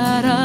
tak